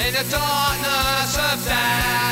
in the darkness of death.